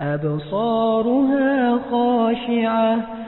أبصارها خاشعة